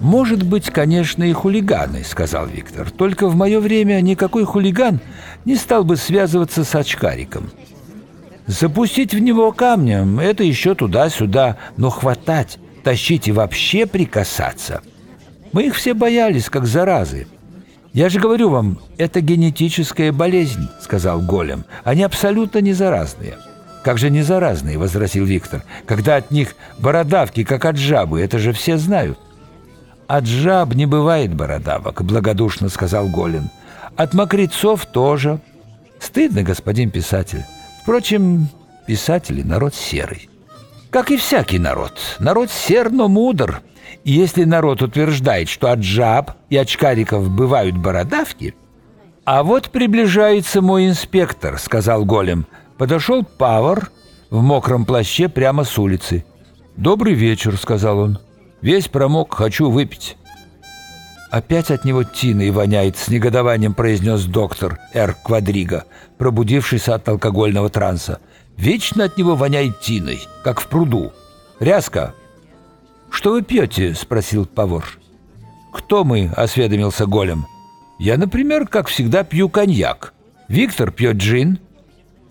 «Может быть, конечно, и хулиганы», — сказал Виктор. «Только в мое время никакой хулиган не стал бы связываться с очкариком. Запустить в него камнем — это еще туда-сюда, но хватать, тащить и вообще прикасаться. Мы их все боялись, как заразы. «Я же говорю вам, это генетическая болезнь», — сказал Голем. «Они абсолютно не заразные». «Как же не заразные?» — возразил Виктор. «Когда от них бородавки, как от жабы, это же все знают». «От жаб не бывает бородавок», — благодушно сказал Голин. «От мокрецов тоже». «Стыдно, господин писатель. Впрочем, писатели — народ серый». «Как и всякий народ. Народ сер, но мудр. И если народ утверждает, что от жаб и очкариков бывают бородавки...» «А вот приближается мой инспектор», — сказал Голем. Подошел Павар в мокром плаще прямо с улицы. «Добрый вечер», — сказал он. Весь промок, хочу выпить». «Опять от него тиной воняет», — с негодованием произнес доктор Р. Квадриго, пробудившийся от алкогольного транса. «Вечно от него воняет тиной, как в пруду. Ряска!» «Что вы пьете?» — спросил повар. «Кто мы?» — осведомился голем. «Я, например, как всегда, пью коньяк. Виктор пьет джин,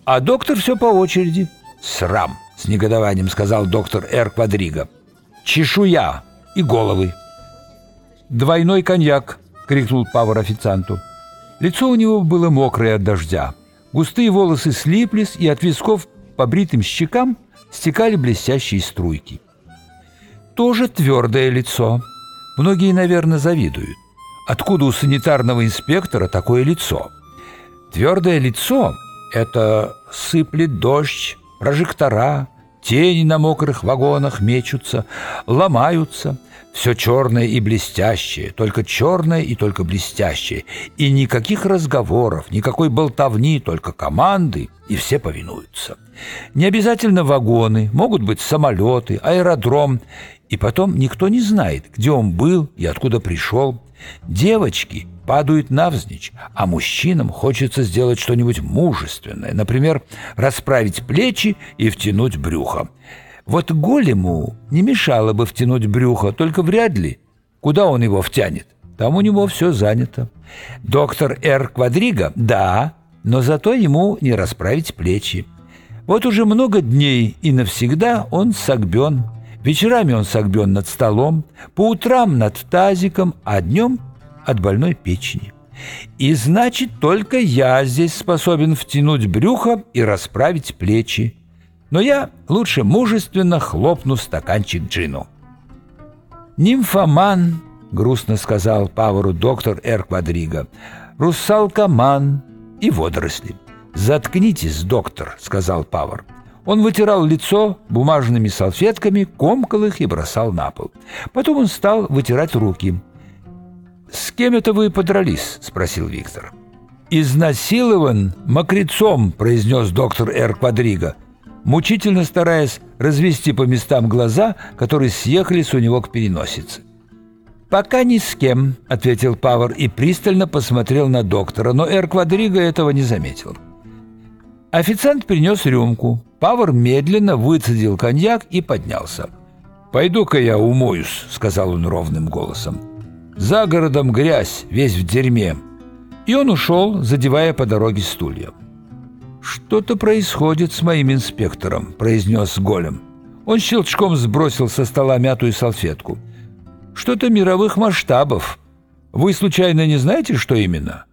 а доктор все по очереди». «Срам!» — с негодованием сказал доктор Р. Квадриго чешуя и головы. «Двойной коньяк!» — крикнул Павар официанту. Лицо у него было мокрое от дождя. Густые волосы слиплись, и от висков по бритым щекам стекали блестящие струйки. Тоже твердое лицо. Многие, наверное, завидуют. Откуда у санитарного инспектора такое лицо? Твердое лицо — это сыплет дождь, прожектора, Тени на мокрых вагонах мечутся, ломаются. Все черное и блестящее, только черное и только блестящее. И никаких разговоров, никакой болтовни, только команды, и все повинуются. Не обязательно вагоны, могут быть самолеты, аэродром. И потом никто не знает, где он был и откуда пришел. Девочки падают навзничь, а мужчинам хочется сделать что-нибудь мужественное, например, расправить плечи и втянуть брюхо. Вот голему не мешало бы втянуть брюхо, только вряд ли. Куда он его втянет? Там у него все занято. Доктор Р. Квадриго? Да, но зато ему не расправить плечи. Вот уже много дней и навсегда он согбен. Вечерами он согбен над столом, по утрам над тазиком, а днем от больной печени. И значит, только я здесь способен втянуть брюхо и расправить плечи. Но я лучше мужественно хлопну стаканчик джину. «Нимфоман», — грустно сказал Павару доктор Эр Квадриго, «русалкоман и водоросли». «Заткнитесь, доктор», — сказал Павар. Он вытирал лицо бумажными салфетками, комкал их и бросал на пол. Потом он стал вытирать руки. «С кем это вы подрались?» — спросил Виктор. «Изнасилован мокрецом», — произнес доктор Р. Квадриго, мучительно стараясь развести по местам глаза, которые съехались у него к переносице. «Пока ни с кем», — ответил Павар и пристально посмотрел на доктора, но Эр Квадриго этого не заметил. Официант принес рюмку. Павар медленно выцедил коньяк и поднялся. «Пойду-ка я умоюсь», — сказал он ровным голосом. За городом грязь, весь в дерьме. И он ушел, задевая по дороге стулья. «Что-то происходит с моим инспектором», — произнес Голем. Он щелчком сбросил со стола мятую салфетку. «Что-то мировых масштабов. Вы случайно не знаете, что именно?»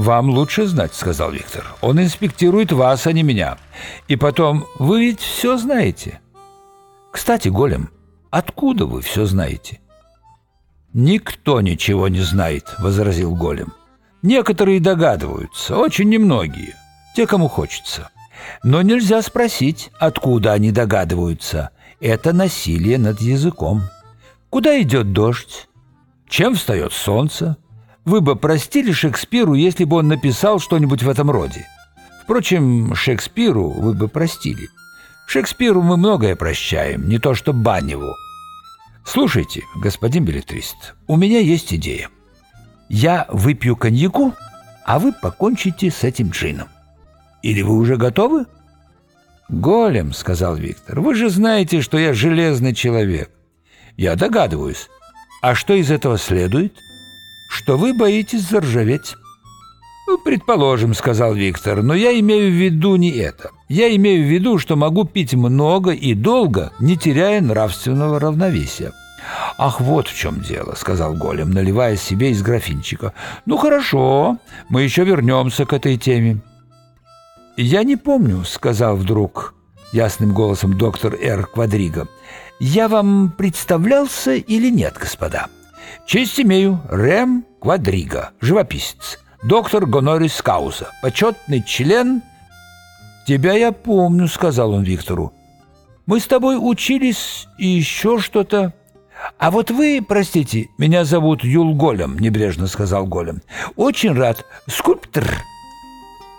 «Вам лучше знать», — сказал Виктор. «Он инспектирует вас, а не меня. И потом, вы ведь все знаете». «Кстати, Голем, откуда вы все знаете?» «Никто ничего не знает», — возразил Голем. «Некоторые догадываются, очень немногие, те, кому хочется. Но нельзя спросить, откуда они догадываются. Это насилие над языком. Куда идет дождь? Чем встает солнце? Вы бы простили Шекспиру, если бы он написал что-нибудь в этом роде. Впрочем, Шекспиру вы бы простили. Шекспиру мы многое прощаем, не то что Баневу. Слушайте, господин билетрист, у меня есть идея. Я выпью коньяку, а вы покончите с этим джином. Или вы уже готовы? «Голем», — сказал Виктор, — «вы же знаете, что я железный человек». «Я догадываюсь. А что из этого следует?» «Что вы боитесь заржаветь». «Ну, предположим», — сказал Виктор, — «но я имею в виду не это. Я имею в виду, что могу пить много и долго, не теряя нравственного равновесия». «Ах, вот в чем дело», — сказал Голем, наливая себе из графинчика. «Ну хорошо, мы еще вернемся к этой теме». «Я не помню», — сказал вдруг ясным голосом доктор Р. Квадриго. «Я вам представлялся или нет, господа?» «Честь имею, Рэм Квадриго, живописец, доктор Гонорис Кауза, почетный член...» «Тебя я помню», — сказал он Виктору. «Мы с тобой учились и еще что-то...» «А вот вы, простите, меня зовут Юл Голем», — небрежно сказал Голем. «Очень рад. Скульптор».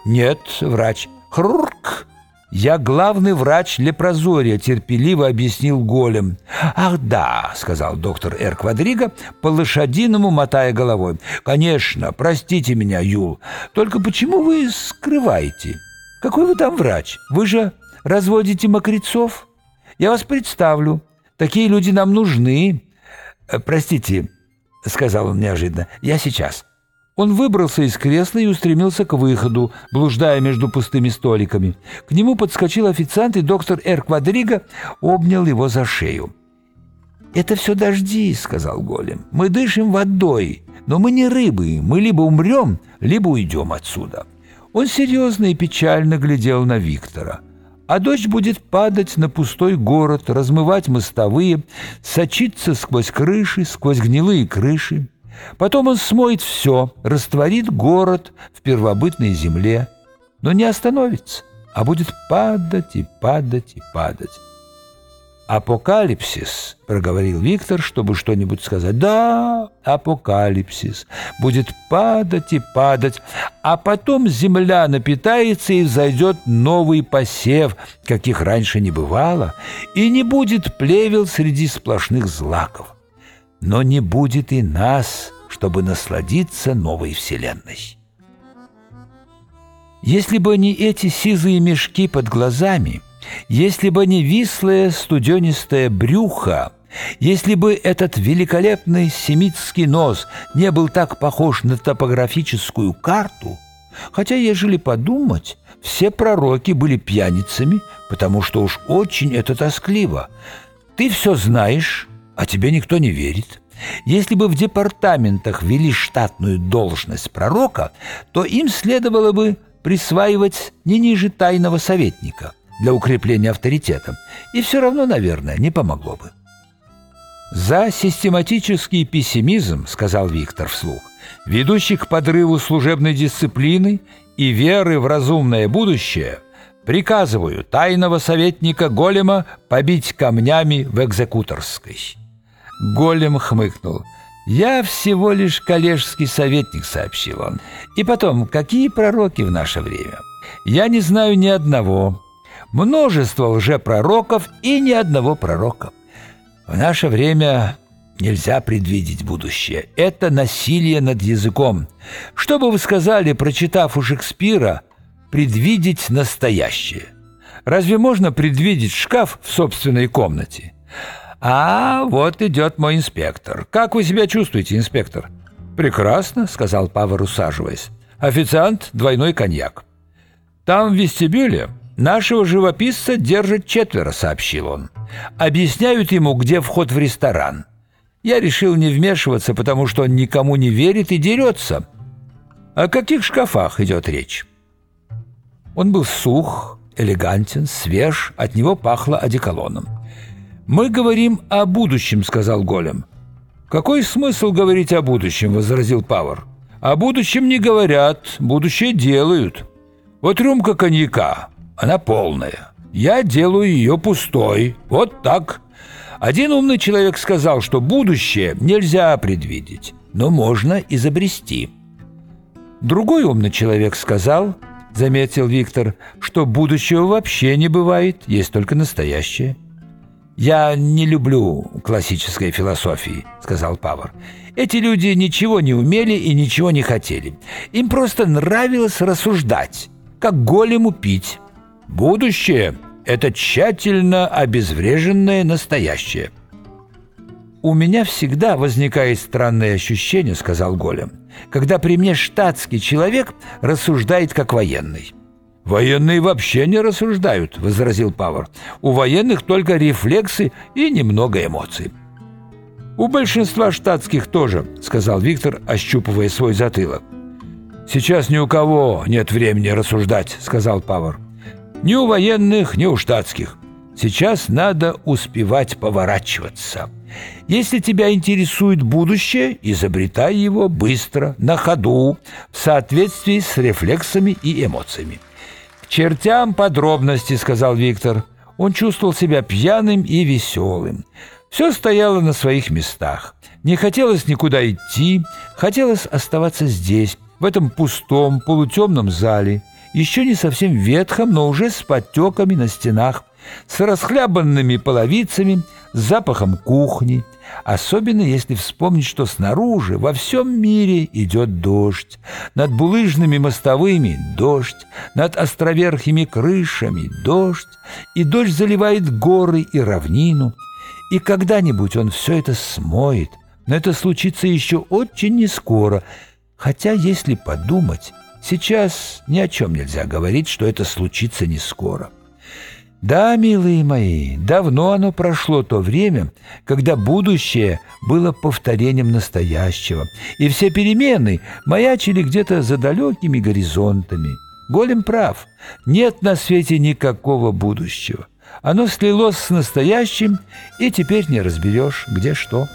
«Нет, врач». «Хрурк». «Я главный врач лепрозория», — терпеливо объяснил Голем. «Ах, да», — сказал доктор Эр Квадриго, по-лошадиному мотая головой. «Конечно, простите меня, Юл. Только почему вы скрываете? Какой вы там врач? Вы же разводите мокрецов? Я вас представлю. Такие люди нам нужны. Э, простите, сказал он неожиданно. Я сейчас. Он выбрался из кресла и устремился к выходу, блуждая между пустыми столиками. К нему подскочил официант, и доктор Эр Квадриго обнял его за шею. «Это все дожди», — сказал Голем. «Мы дышим водой, но мы не рыбы. Мы либо умрем, либо уйдем отсюда». Он серьезно и печально глядел на Виктора — а дождь будет падать на пустой город, размывать мостовые, сочиться сквозь крыши, сквозь гнилые крыши. Потом он смоет все, растворит город в первобытной земле, но не остановится, а будет падать и падать и падать. «Апокалипсис», — проговорил Виктор, чтобы что-нибудь сказать. «Да, апокалипсис. Будет падать и падать, а потом земля напитается и взойдет новый посев, каких раньше не бывало, и не будет плевел среди сплошных злаков. Но не будет и нас, чтобы насладиться новой вселенной». Если бы не эти сизые мешки под глазами — если бы не вислое студенистое брюхо, если бы этот великолепный семитский нос не был так похож на топографическую карту, хотя, ежели подумать, все пророки были пьяницами, потому что уж очень это тоскливо. Ты все знаешь, а тебе никто не верит. Если бы в департаментах вели штатную должность пророка, то им следовало бы присваивать не ниже тайного советника – для укрепления авторитета, и все равно, наверное, не помогло бы. «За систематический пессимизм, — сказал Виктор вслух, — ведущий к подрыву служебной дисциплины и веры в разумное будущее, приказываю тайного советника Голема побить камнями в экзекуторской». Голем хмыкнул. «Я всего лишь коллежский советник», — сообщил он. «И потом, какие пророки в наше время? Я не знаю ни одного, множество лжепророков и ни одного пророка. В наше время нельзя предвидеть будущее. Это насилие над языком. Что бы вы сказали, прочитав у Шекспира, предвидеть настоящее? Разве можно предвидеть шкаф в собственной комнате? А вот идет мой инспектор. Как вы себя чувствуете, инспектор? Прекрасно, сказал Павар, усаживаясь. Официант, двойной коньяк. Там в вестибюле «Нашего живописца держат четверо», — сообщил он. «Объясняют ему, где вход в ресторан. Я решил не вмешиваться, потому что он никому не верит и дерется. О каких шкафах идет речь?» Он был сух, элегантен, свеж, от него пахло одеколоном. «Мы говорим о будущем», — сказал Голем. «Какой смысл говорить о будущем?» — возразил Павар. «О будущем не говорят, будущее делают. Вот рюмка коньяка, она полная. Я делаю ее пустой. Вот так. Один умный человек сказал, что будущее нельзя предвидеть, но можно изобрести. Другой умный человек сказал, заметил Виктор, что будущего вообще не бывает, есть только настоящее. «Я не люблю классической философии», — сказал Павар. «Эти люди ничего не умели и ничего не хотели. Им просто нравилось рассуждать, как голему пить». Будущее Это тщательно обезвреженное настоящее. «У меня всегда возникает странное ощущение», — сказал Голем, «когда при мне штатский человек рассуждает как военный». «Военные вообще не рассуждают», — возразил Павар. «У военных только рефлексы и немного эмоций». «У большинства штатских тоже», — сказал Виктор, ощупывая свой затылок. «Сейчас ни у кого нет времени рассуждать», — сказал Павар. «Ни у военных, ни у штатских. Сейчас надо успевать поворачиваться. Если тебя интересует будущее, изобретай его быстро, на ходу, в соответствии с рефлексами и эмоциями». «К чертям подробности», — сказал Виктор. Он чувствовал себя пьяным и веселым. Все стояло на своих местах. Не хотелось никуда идти, хотелось оставаться здесь, в этом пустом, полутемном зале, еще не совсем ветхом, но уже с подтеками на стенах, с расхлябанными половицами, с запахом кухни, особенно если вспомнить, что снаружи во всем мире идет дождь, над булыжными мостовыми дождь, над островерхими крышами дождь, и дождь заливает горы и равнину, и когда-нибудь он все это смоет, но это случится еще очень нескоро. Хотя, если подумать, сейчас ни о чем нельзя говорить, что это случится не скоро. Да, милые мои, давно оно прошло то время, когда будущее было повторением настоящего, и все перемены маячили где-то за далекими горизонтами. Голем прав, нет на свете никакого будущего. Оно слилось с настоящим, и теперь не разберешь, где что.